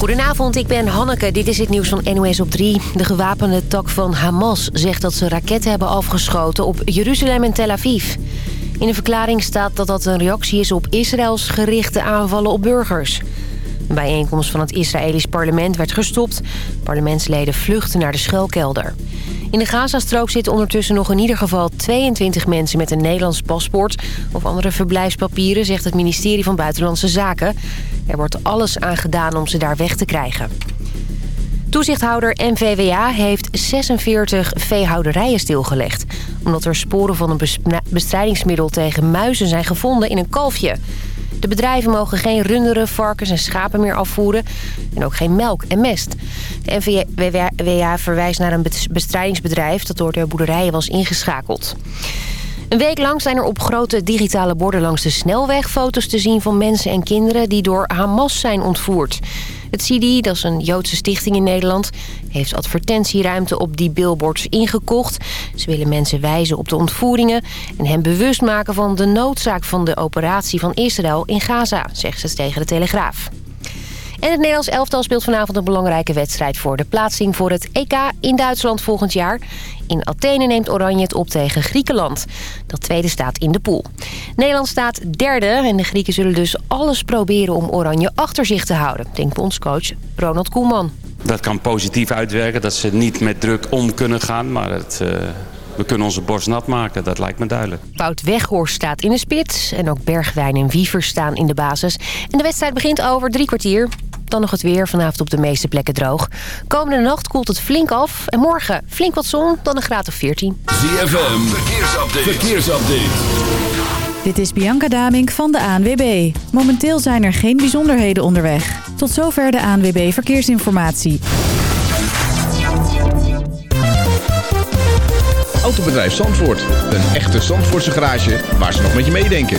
Goedenavond, ik ben Hanneke. Dit is het nieuws van NOS op 3. De gewapende tak van Hamas zegt dat ze raketten hebben afgeschoten op Jeruzalem en Tel Aviv. In een verklaring staat dat dat een reactie is op Israëls gerichte aanvallen op burgers. Een bijeenkomst van het Israëlisch parlement werd gestopt. Parlementsleden vluchten naar de schuilkelder. In de Gazastrook zitten ondertussen nog in ieder geval 22 mensen met een Nederlands paspoort of andere verblijfspapieren, zegt het ministerie van Buitenlandse Zaken. Er wordt alles aan gedaan om ze daar weg te krijgen. Toezichthouder NVWA heeft 46 veehouderijen stilgelegd... omdat er sporen van een bestrijdingsmiddel tegen muizen zijn gevonden in een kalfje. De bedrijven mogen geen runderen, varkens en schapen meer afvoeren... en ook geen melk en mest. De NVWA verwijst naar een bestrijdingsbedrijf... dat door de boerderijen was ingeschakeld. Een week lang zijn er op grote digitale borden langs de snelweg... foto's te zien van mensen en kinderen die door Hamas zijn ontvoerd. Het CIDI, dat is een Joodse stichting in Nederland... heeft advertentieruimte op die billboards ingekocht. Ze willen mensen wijzen op de ontvoeringen... en hen bewust maken van de noodzaak van de operatie van Israël in Gaza... zegt ze tegen de Telegraaf. En het Nederlands elftal speelt vanavond een belangrijke wedstrijd... voor de plaatsing voor het EK in Duitsland volgend jaar. In Athene neemt Oranje het op tegen Griekenland. Dat tweede staat in de pool. Nederland staat derde en de Grieken zullen dus alles proberen... om Oranje achter zich te houden, denkt bondscoach Ronald Koeman. Dat kan positief uitwerken, dat ze niet met druk om kunnen gaan... maar het... Uh we kunnen onze borst nat maken, dat lijkt me duidelijk. Wout Weghorst staat in de spits en ook Bergwijn en Wiever staan in de basis. En de wedstrijd begint over drie kwartier. Dan nog het weer, vanavond op de meeste plekken droog. Komende nacht koelt het flink af. En morgen flink wat zon, dan een graad of 14. ZFM, verkeersupdate. verkeersupdate. Dit is Bianca Damink van de ANWB. Momenteel zijn er geen bijzonderheden onderweg. Tot zover de ANWB Verkeersinformatie. Autobedrijf Zandvoort. Een echte Zandvoortse garage waar ze nog met je meedenken.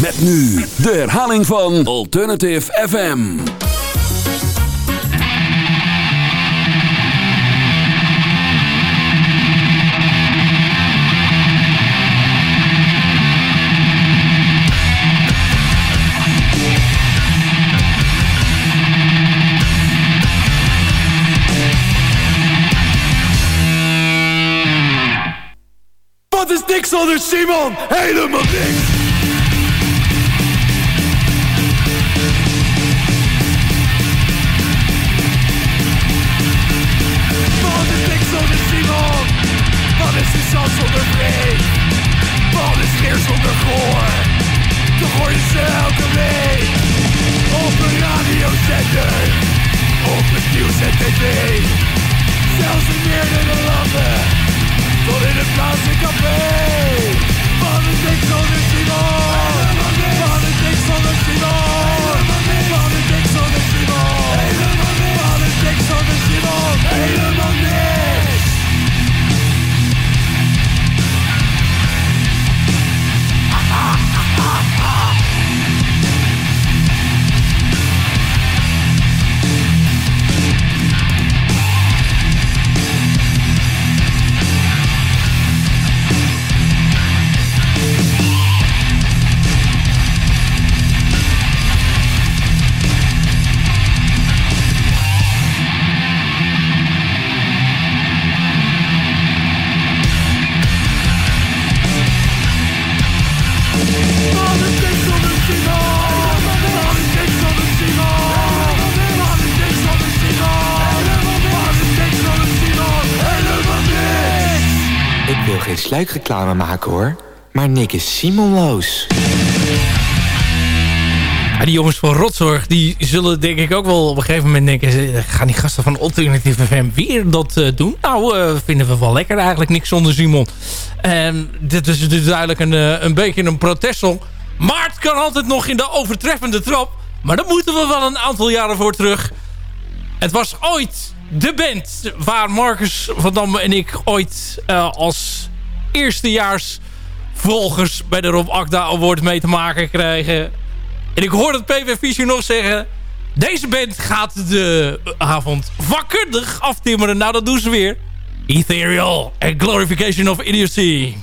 Met nu de herhaling van Alternative FM. Wat is niks zonder Simon? Helemaal niks! Nieuws en tv Zelfs in meerdere landen tot in het Vlaamse café. Sluikreclame maken hoor, maar Nick is Simonloos. Ja, die jongens van Rotzorg, die zullen denk ik ook wel op een gegeven moment denken... eh, gaan die gasten van Alternative FM weer dat eh, doen? Nou, eh, vinden we wel lekker eigenlijk, niks zonder Simon. En dit is dus duidelijk een, een beetje een protestsong. Maar het kan altijd nog in de overtreffende trap. Maar daar moeten we wel een aantal jaren voor terug. Het was ooit de band waar Marcus van Dam en ik ooit als eerstejaars volgers bij de Rob Akda Award mee te maken krijgen. En ik hoor het PV Fischer nog zeggen... Deze band gaat de avond vakkundig aftimmeren. Nou, dat doen ze weer. Ethereal and Glorification of Idiocy.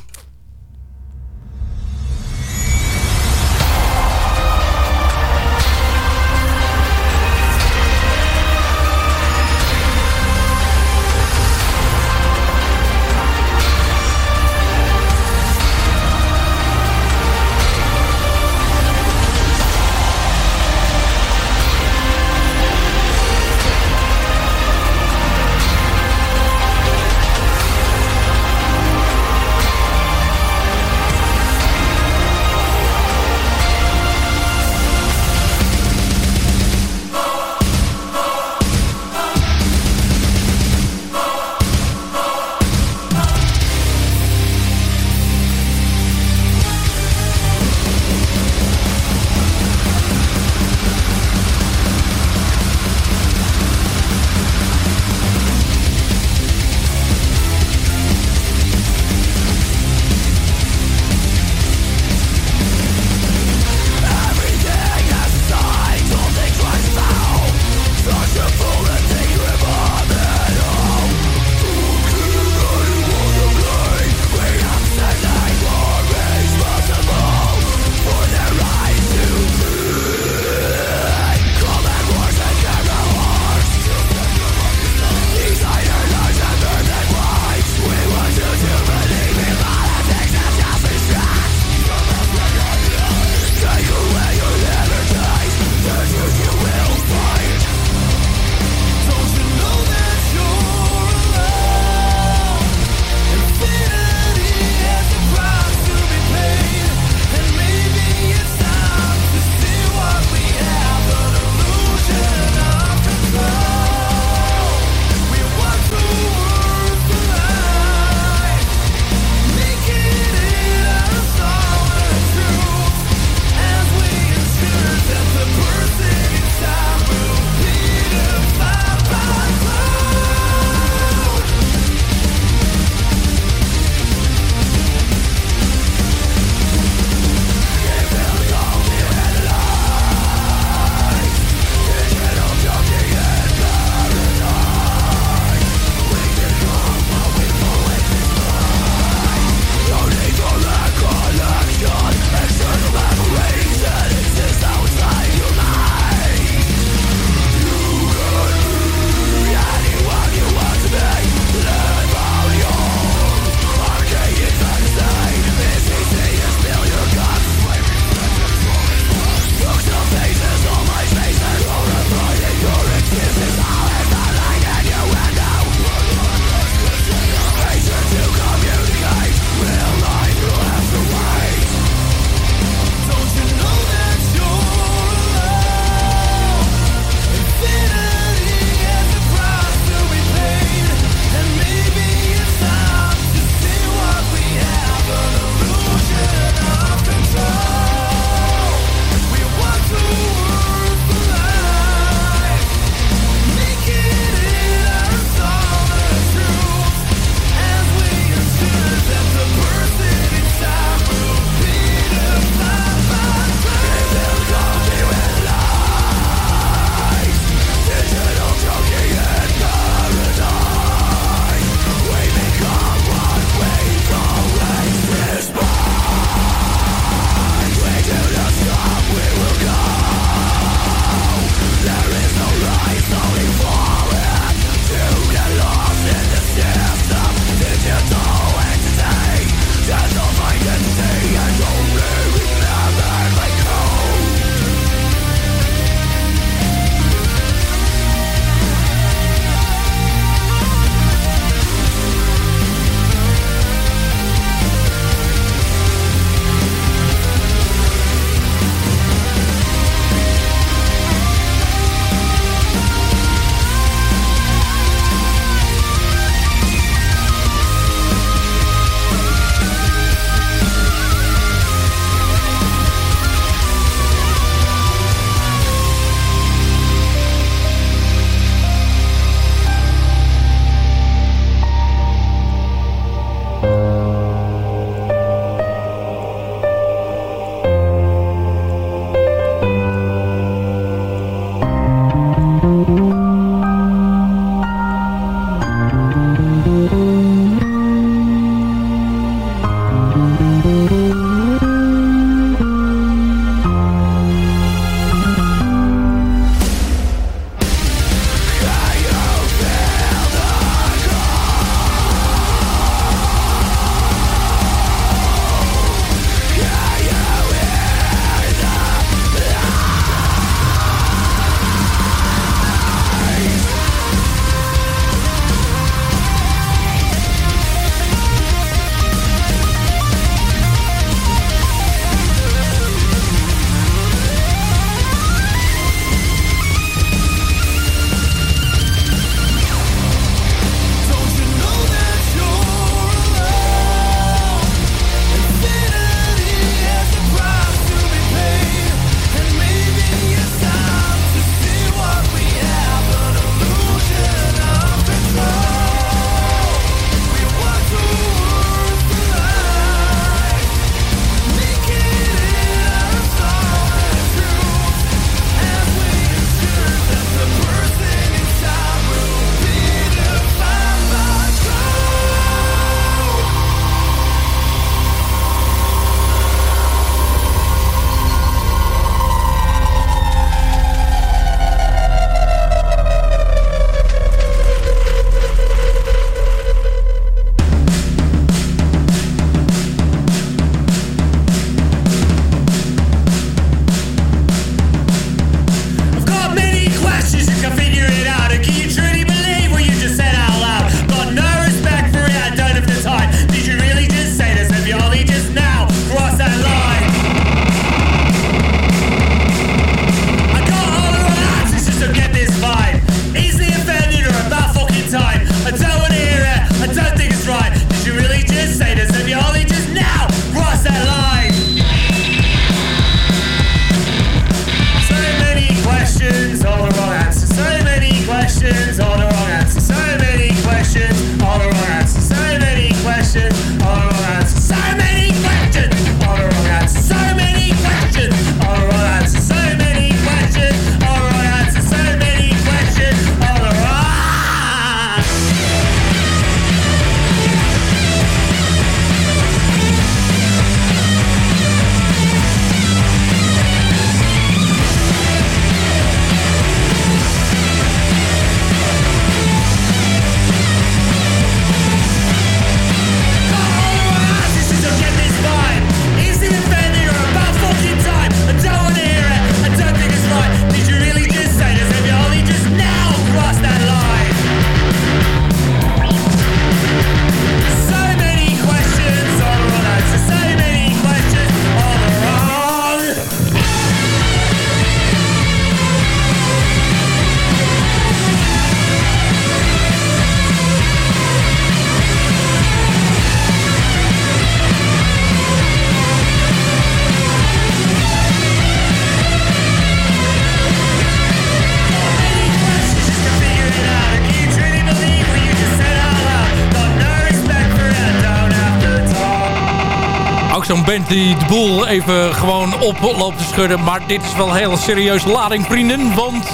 Die de boel even gewoon op loopt te schudden. Maar dit is wel een hele serieuze lading, vrienden. Want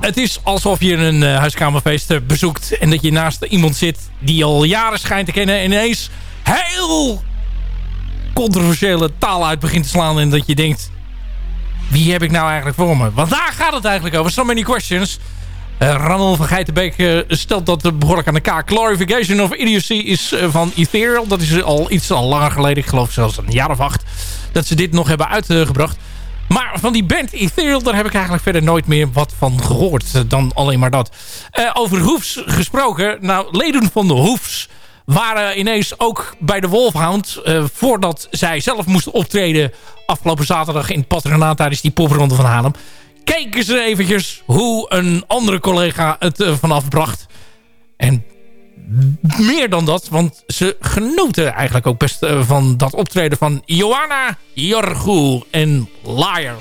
het is alsof je een uh, huiskamerfeest bezoekt... en dat je naast iemand zit die al jaren schijnt te kennen... en ineens heel controversiële taal uit begint te slaan... en dat je denkt, wie heb ik nou eigenlijk voor me? Want daar gaat het eigenlijk over. So many questions... Uh, Ramon van Geitenbeek uh, stelt dat behoorlijk aan de kaak. Glorification of Idiocy is uh, van Ethereal. Dat is al iets al langer geleden. Ik geloof zelfs een jaar of acht. Dat ze dit nog hebben uitgebracht. Maar van die band Ethereal, daar heb ik eigenlijk verder nooit meer wat van gehoord. Dan alleen maar dat. over Hoefs gesproken. Nou, leden van de Hoefs waren ineens ook bij de Wolfhound... voordat zij zelf moesten optreden afgelopen zaterdag in het patronaat... tijdens die popronde van Haarlem keken ze eventjes hoe een andere collega het uh, vanaf bracht. En meer dan dat, want ze genoten eigenlijk ook best uh, van dat optreden van Johanna Jorgu en Liar.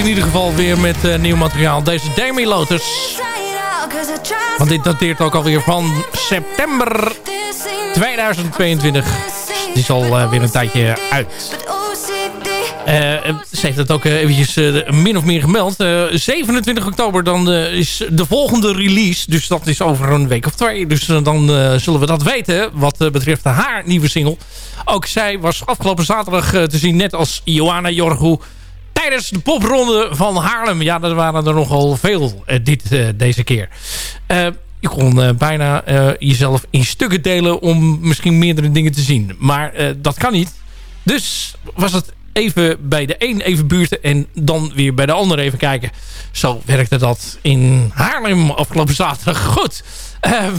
In ieder geval weer met nieuw materiaal. Deze Demi Lotus. Want dit dateert ook alweer van september 2022. Die is al weer een tijdje uit. Uh, ze heeft het ook eventjes min of meer gemeld. 27 oktober dan is de volgende release. Dus dat is over een week of twee. Dus dan zullen we dat weten wat betreft haar nieuwe single. Ook zij was afgelopen zaterdag te zien net als Johanna Jorgu tijdens de popronde van Haarlem. Ja, er waren er nogal veel dit, deze keer. je kon bijna jezelf in stukken delen om misschien meerdere dingen te zien. Maar dat kan niet. Dus was het even bij de een even buurten en dan weer bij de ander even kijken. Zo werkte dat in Haarlem afgelopen zaterdag. Goed,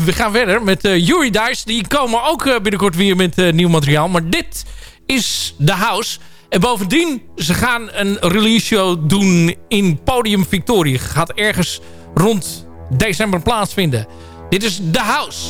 we gaan verder met uh, Yuri Dice. Die komen ook binnenkort weer met nieuw materiaal. Maar dit is The House. En bovendien, ze gaan een release show doen in Podium Victoria. Gaat ergens rond december plaatsvinden. Dit is The House.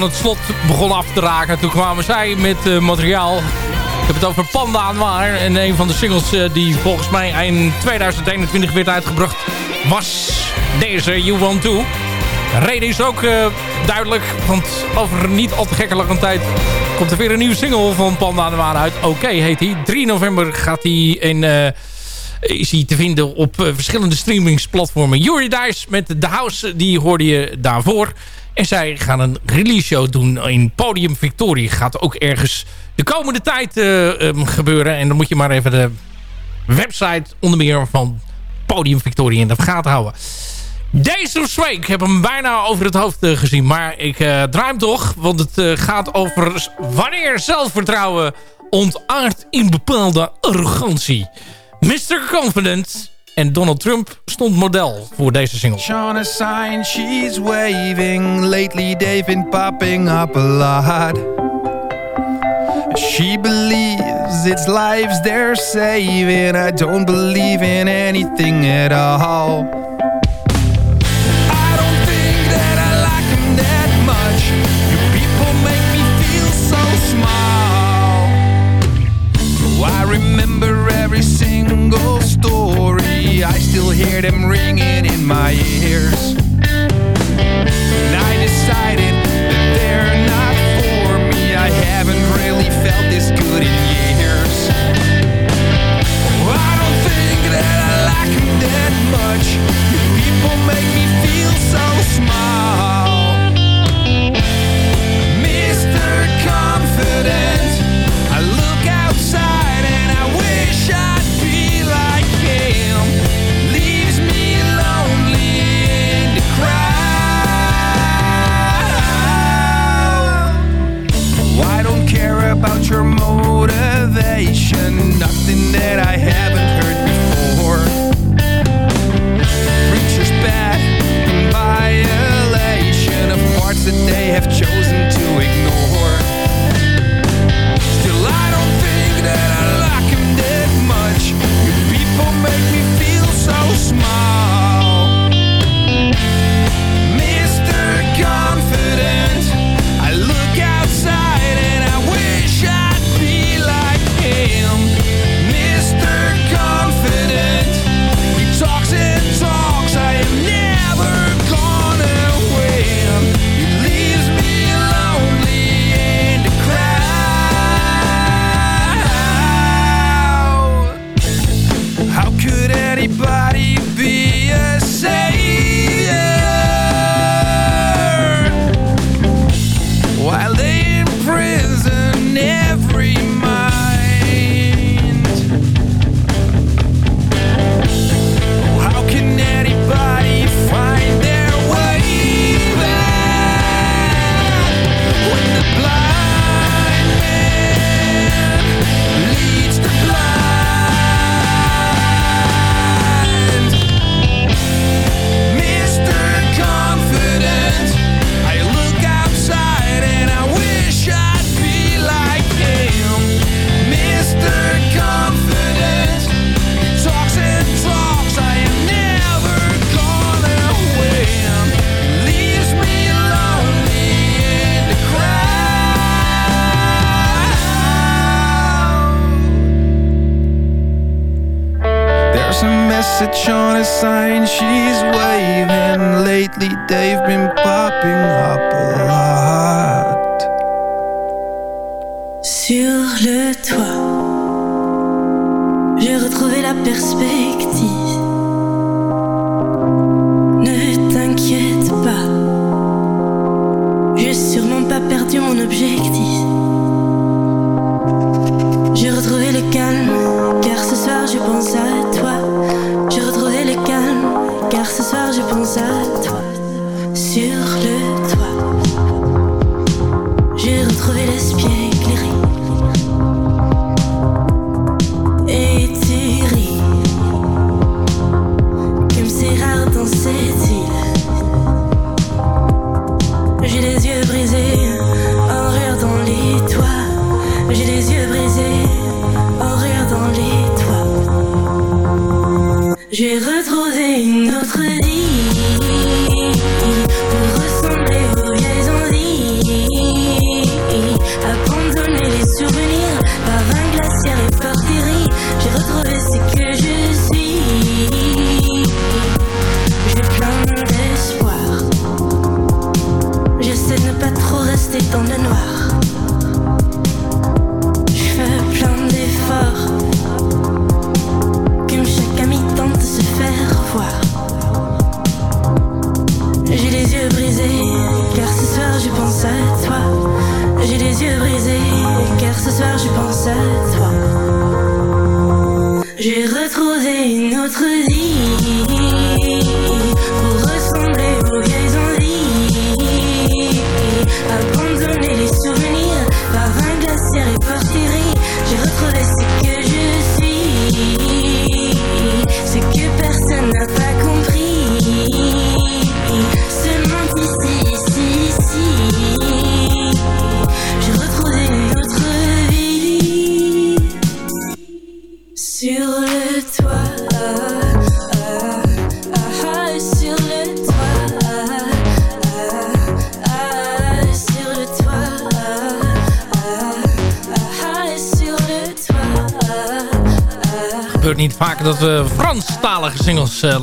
Van het slot begon af te raken. Toen kwamen zij met uh, materiaal. Ik heb het over Panda aan waar. En een van de singles uh, die volgens mij eind 2021 werd uitgebracht... was deze You Want To. De reden is ook uh, duidelijk. Want over niet al te gekke lange tijd... komt er weer een nieuwe single van Panda de Waar uit. Oké heet hij. 3 november gaat hij in is hij te vinden op verschillende streamingsplatformen. Yuri Dice met The House, die hoorde je daarvoor. En zij gaan een release show doen in Podium Victoria. Gaat ook ergens de komende tijd uh, um, gebeuren. En dan moet je maar even de website onder meer van Podium Victoria in de gaten houden. Deze Sway, ik heb hem bijna over het hoofd uh, gezien. Maar ik uh, draai hem toch, want het gaat over wanneer zelfvertrouwen ontaart in bepaalde arrogantie. Mr. Confident en Donald Trump stond model voor deze single. Shone a sign, she's waving. Lately they've been popping up a lot. She believes it's lives they're saving. I don't believe in anything at all. I still hear them ringing in my ears. And I decided that they're not for me. I haven't really felt this good in years. About your motivation, nothing that I haven't heard before. Preacher's bad violation of parts that they have chosen to ignore. J'ai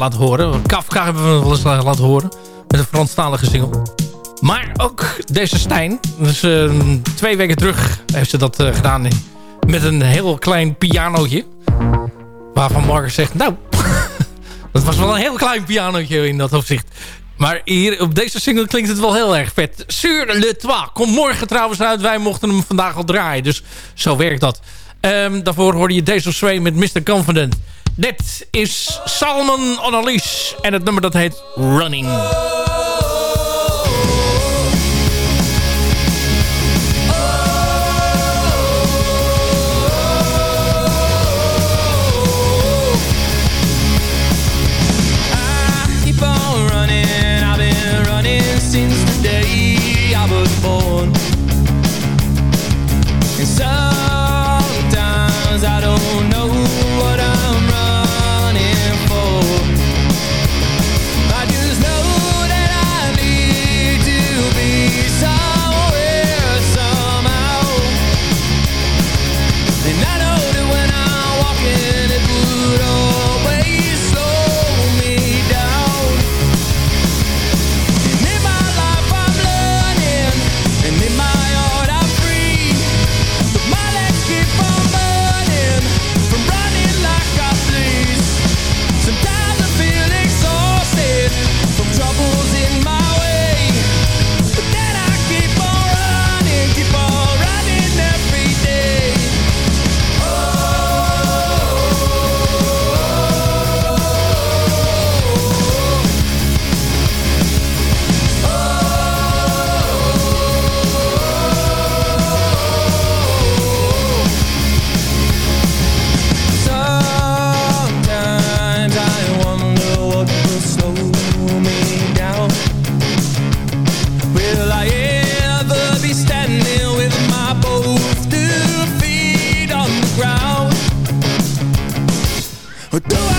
laten horen. Kafka hebben we wel eens eh, laten horen. Met een Franstalige single. Maar ook deze Stijn. Dus ehm, twee weken terug heeft ze dat eh, gedaan. Met een heel klein pianootje. Waarvan Marcus zegt, nou... dat was wel een heel klein pianootje in dat opzicht. Maar hier op deze single klinkt het wel heel erg vet. Sur le toit. Komt morgen trouwens uit. Wij mochten hem vandaag al draaien. Dus zo werkt dat. Ehm, daarvoor hoorde je deze Sway met Mr. Confident. Dit is Salman Annalise en het nummer dat heet Running. Don't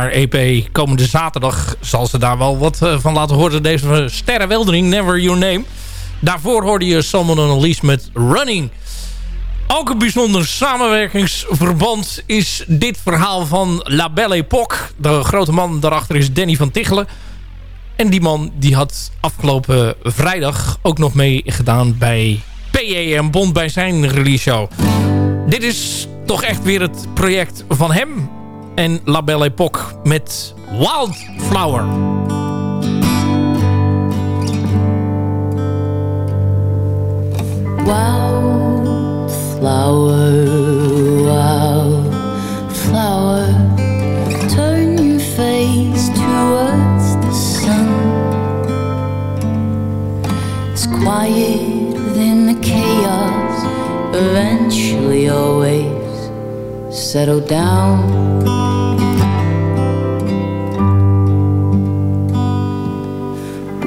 haar EP komende zaterdag zal ze daar wel wat eh, van laten horen. Deze sterrenweldering, Never Your Name. Daarvoor hoorde je Summer on a list met Running. Ook een bijzonder samenwerkingsverband is dit verhaal van La Belle Époque. De grote man daarachter is Danny van Tichelen. En die man die had afgelopen vrijdag ook nog mee gedaan bij PEM Bond bij zijn release show. Dit is toch echt weer het project van hem. en La Belle Époque met Wildflower. Wildflower, wildflower Turn your face towards the sun It's quiet within the chaos Eventually always settle down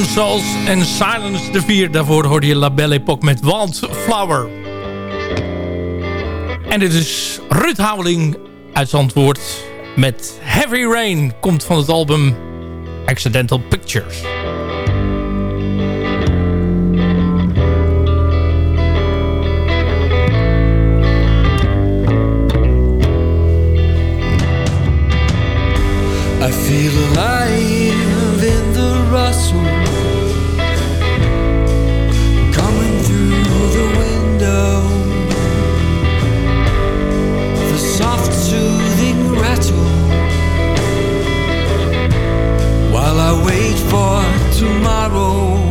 Stone Souls en Silence de Vier. Daarvoor hoorde je La Belle Epoque met Wildflower. En dit is Ruud Houweling uit met Heavy Rain. Komt van het album Accidental Pictures. I feel alive in the rustle for tomorrow.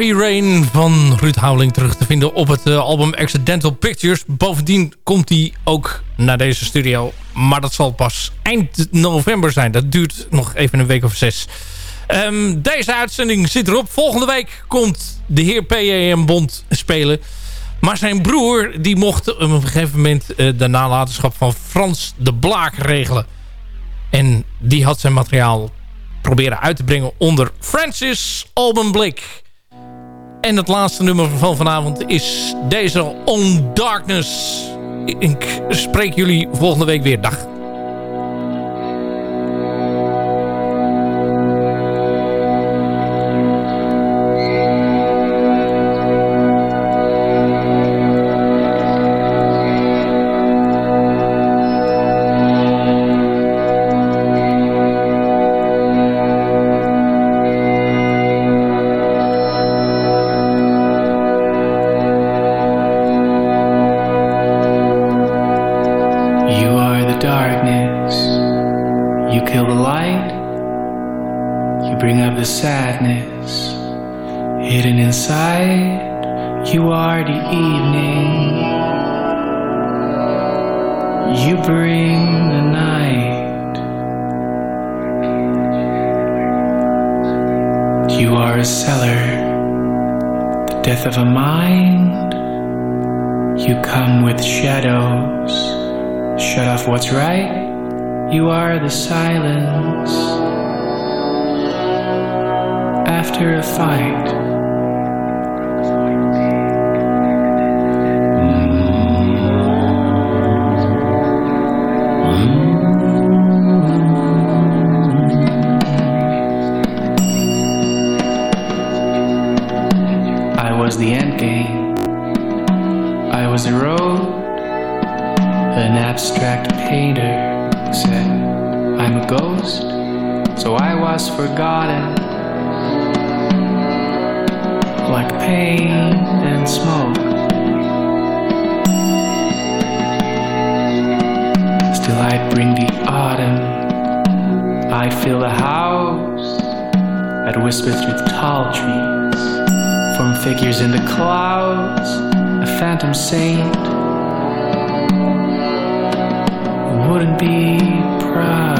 Heavy Rain van Ruud Houweling terug te vinden op het eh, album Accidental Pictures. Bovendien komt hij ook naar deze studio. Maar dat zal pas eind november zijn. Dat duurt nog even een week of zes. Ehm, deze uitzending zit erop. Volgende week komt de heer P.E.M. Bond spelen. Maar zijn broer die mocht op een gegeven moment uh, de nalatenschap van Frans de Blaak regelen. En die had zijn materiaal proberen uit te brengen onder Francis Alban Blake. En het laatste nummer van vanavond is deze On Darkness. Ik spreek jullie volgende week weer. Dag. build a house that whispers through the tall trees. Form figures in the clouds, a phantom saint. You wouldn't be proud.